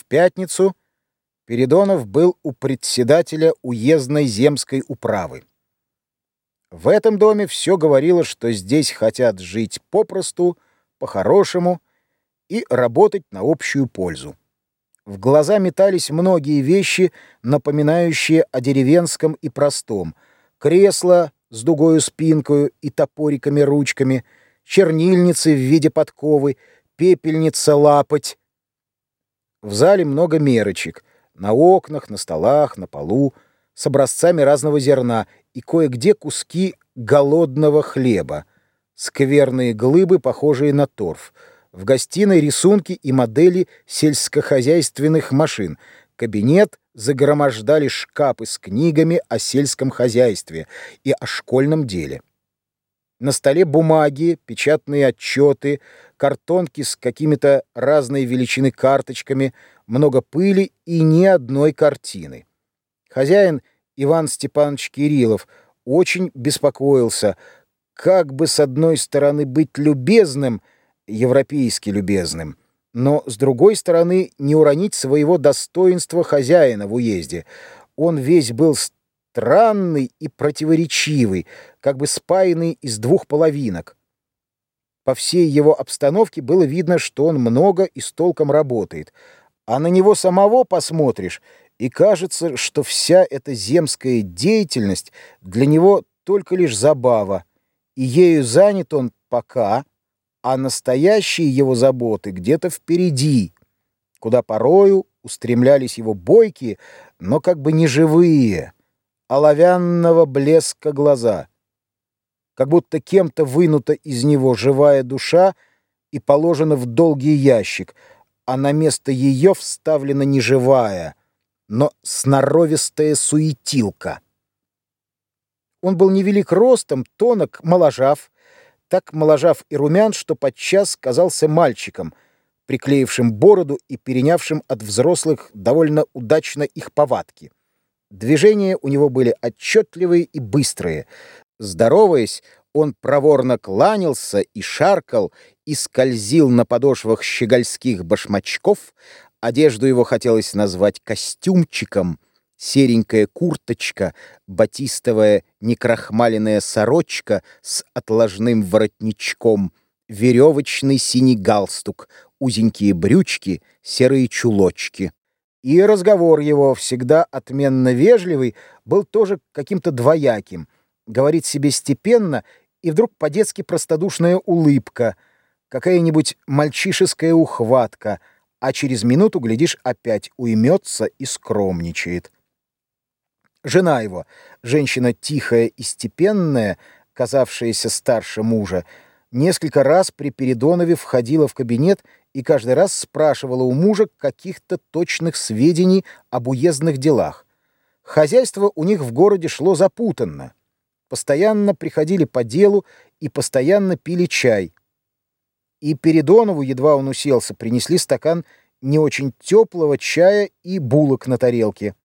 В пятницу Передонов был у председателя уездной земской управы. В этом доме все говорило, что здесь хотят жить попросту, по-хорошему и работать на общую пользу. В глаза метались многие вещи, напоминающие о деревенском и простом. Кресло с дугою спинкою и топориками-ручками, чернильницы в виде подковы, пепельница-лапоть. В зале много мерочек. На окнах, на столах, на полу, с образцами разного зерна и кое-где куски голодного хлеба. Скверные глыбы, похожие на торф. В гостиной рисунки и модели сельскохозяйственных машин. Кабинет загромождали шкапы с книгами о сельском хозяйстве и о школьном деле. На столе бумаги, печатные отчеты, картонки с какими-то разной величины карточками, много пыли и ни одной картины. Хозяин Иван Степанович Кириллов очень беспокоился, как бы с одной стороны быть любезным, европейски любезным, но с другой стороны не уронить своего достоинства хозяина в уезде. Он весь был странный и противоречивый, как бы спаянный из двух половинок. По всей его обстановке было видно, что он много и с толком работает, а на него самого посмотришь, и кажется, что вся эта земская деятельность для него только лишь забава, и ею занят он пока, а настоящие его заботы где-то впереди, куда порою устремлялись его бойкие, но как бы неживые, оловянного блеска глаза, как будто кем-то вынута из него живая душа и положена в долгий ящик, а на место ее вставлена неживая, но сноровистая суетилка. Он был невелик ростом, тонок, моложав, так моложав и румян, что подчас казался мальчиком, приклеившим бороду и перенявшим от взрослых довольно удачно их повадки. Движения у него были отчетливые и быстрые. Здороваясь, он проворно кланялся и шаркал, и скользил на подошвах щегольских башмачков. Одежду его хотелось назвать костюмчиком. Серенькая курточка, батистовая некрахмаленная сорочка с отложным воротничком, веревочный синий галстук, узенькие брючки, серые чулочки. И разговор его, всегда отменно вежливый, был тоже каким-то двояким. Говорит себе степенно, и вдруг по-детски простодушная улыбка, какая-нибудь мальчишеская ухватка, а через минуту, глядишь, опять уймется и скромничает. Жена его, женщина тихая и степенная, казавшаяся старше мужа, несколько раз при Передонове входила в кабинет и каждый раз спрашивала у мужа каких-то точных сведений об уездных делах. Хозяйство у них в городе шло запутанно. Постоянно приходили по делу и постоянно пили чай. И Передонову, едва он уселся, принесли стакан не очень теплого чая и булок на тарелке.